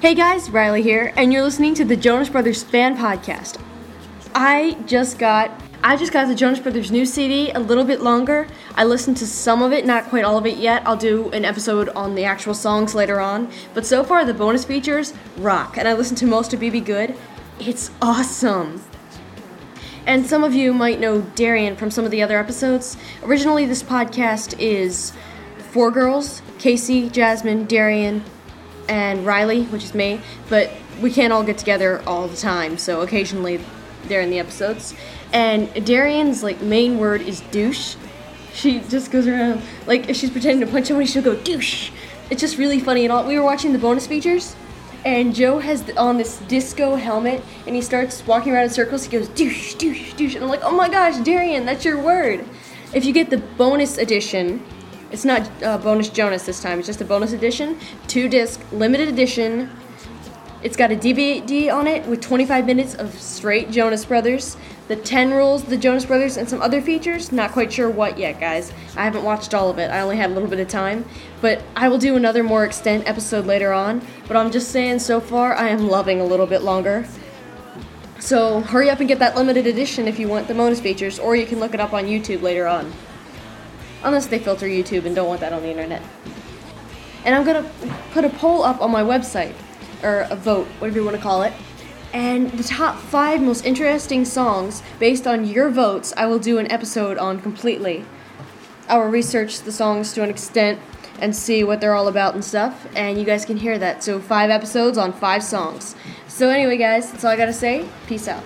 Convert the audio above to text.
Hey guys, Riley here, and you're listening to the Jonas Brothers fan podcast. I just got I just got the Jonas Brothers new CD a little bit longer. I listened to some of it, not quite all of it yet. I'll do an episode on the actual songs later on. But so far, the bonus features rock, and I listened to most of BB Good. It's awesome. And some of you might know Darian from some of the other episodes. Originally, this podcast is four girls Casey, Jasmine, Darian, and Riley, which is me, but we can't all get together all the time, so occasionally they're in the episodes. And Darian's like main word is douche. She just goes around like if she's pretending to punch somebody, she'll go douche. It's just really funny. And all we were watching the bonus features, and Joe has on this disco helmet, and he starts walking around in circles. He goes douche, douche, douche, and I'm like, oh my gosh, Darian, that's your word. If you get the bonus edition, it's not uh, bonus Jonas this time. It's just a bonus edition, two disc, limited edition. It's got a DVD on it with 25 minutes of straight Jonas Brothers, the 10 rules, the Jonas Brothers, and some other features. Not quite sure what yet, guys. I haven't watched all of it. I only had a little bit of time, but I will do another more extent episode later on. But I'm just saying, so far, I am loving a little bit longer. So hurry up and get that limited edition if you want the bonus features, or you can look it up on YouTube later on. Unless they filter YouTube and don't want that on the internet. And I'm gonna put a poll up on my website, or a vote, whatever you want to call it. And the top five most interesting songs, based on your votes, I will do an episode on completely. I will research the songs to an extent and see what they're all about and stuff, and you guys can hear that. So, five episodes on five songs. So, anyway, guys, that's all I gotta say. Peace out.